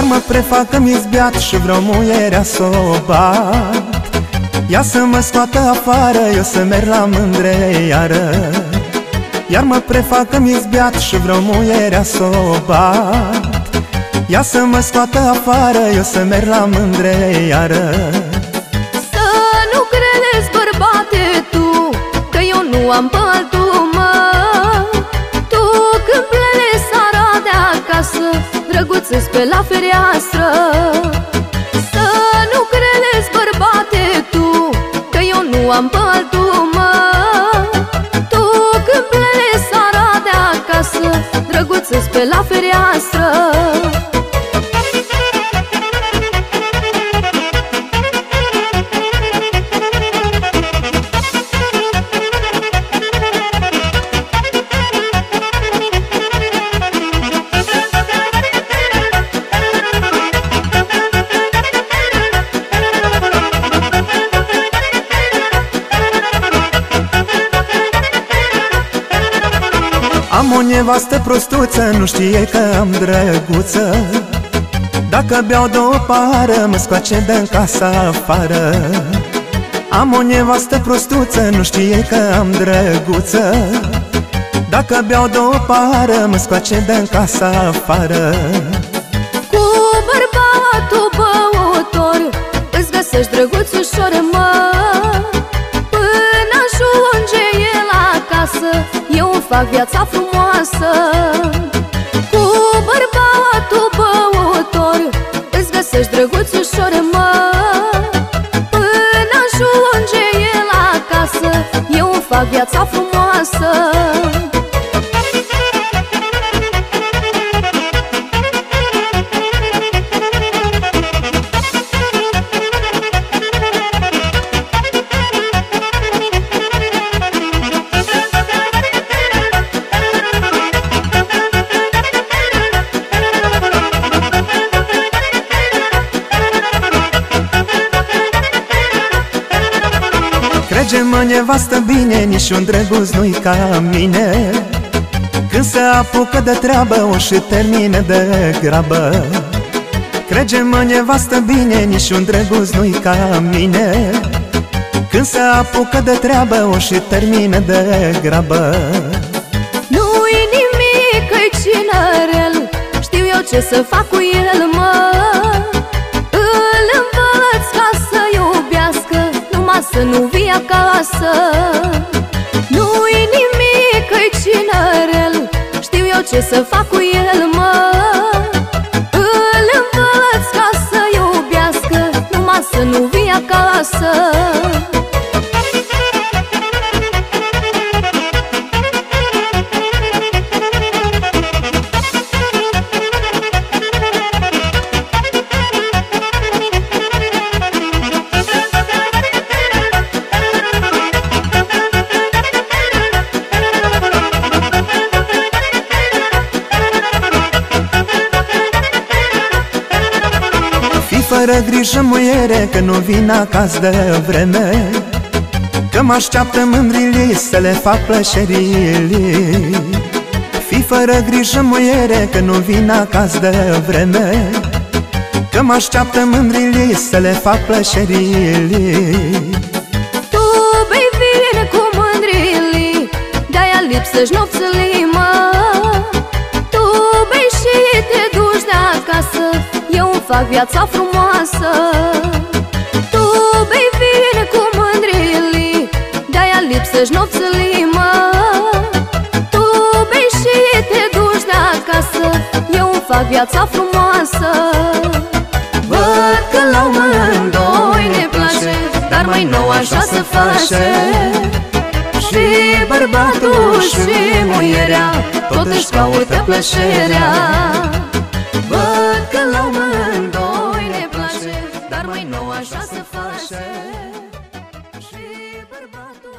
mă prefac că mi beat și vreo muierea s o bat Ia să mă scoată afară, eu să merg la mândre iară. Iar mă prefac că mi beat și vreo muierea s o bat Ia să mă scoată afară, eu să merg la mândre iară. Să nu crezi, bărbate, tu Că eu nu am pe Drăguț pe la fereastră. Să nu crezi, bărbate, tu Că eu nu am pe altul, mă. Tu când pleci sara de acasă Drăguț pe la fereastră Am o nevastă prostuță, nu știe că am drăguță. Dacă beau două pară, mă scoace de casa afară. Am o nevastă prostuță, nu știe că am drăguță. Dacă beau două pară, mă scoace de casa afară. Cu bărbatul băutor Îți găsești drăguț ușor, mă. Până ajunge el acasă Eu îmi fac viața frumoasă Cu Crege-mă, nevastă bine, niciun drăguț nu-i ca mine. Când se apucă de treabă, o și termine de grabă. Crege-mă, nevastă bine, niciun drăguț nu-i ca mine. Când se apucă de treabă, o și termine de grabă. Nu-i nimic, că-i cinerel Știu eu ce să fac cu el, mă. Îl învăț ca să iubească Numai să nu vii acasă Nu-i nimic, că-i cinerel Știu eu ce să fără grijă, muiere, că nu vin acasă de vreme. Că mă așteaptă mândrile să le fac plăcerile Fii fără grijă, muiere, că nu vin acasă de vreme. Că mă așteaptă mândrile să le fac plăcerile Tu bei vine cu mândrili De-aia lipsești nopțile, fac viața frumoasă. Tu bei vine cu mândrili De-aia lipsești nopțile, mă. Tu bei și te duci de acasă Eu îmi fac viața frumoasă. Văd că la amândoi ne place Dar mai nou așa se face. Și bărbatul și muierea Tot își caută plăcerea. Văd că la amândoi bărbatul